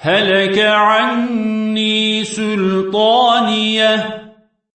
هلك عني سلطانية